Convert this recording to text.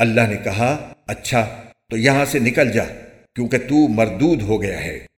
اللہ نے کہا اچھا تو یہاں سے نکل جا، کیونکہ تو مردود ہو گیا ہے۔